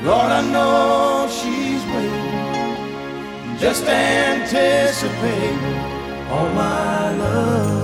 Lord, I know she's waiting, just anticipating all my love.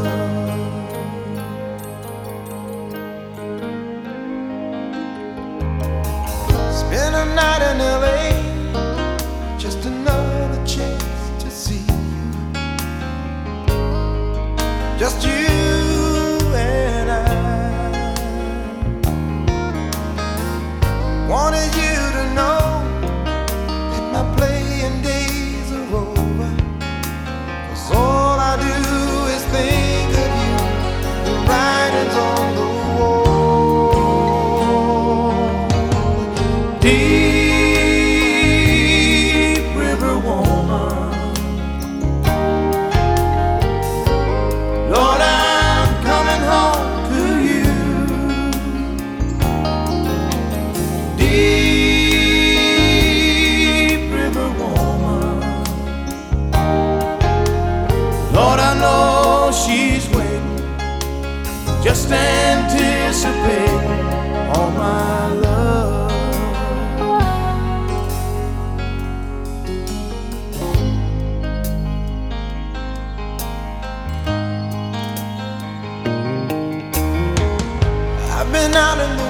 just anticipate all my love. I've been out in the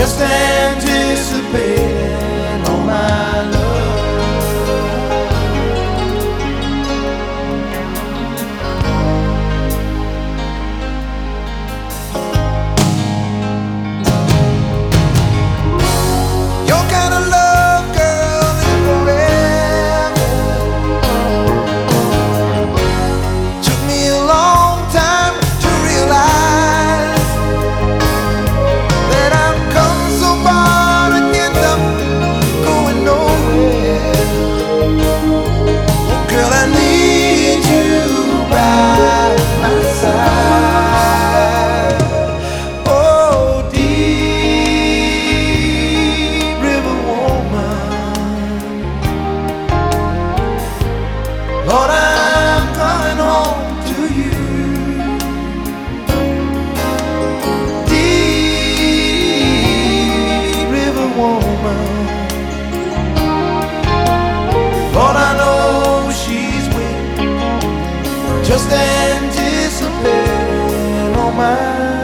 just anticipate. Lord, I'm coming home to you. Deep river woman, Lord, I know she's waiting, just anticipating on my.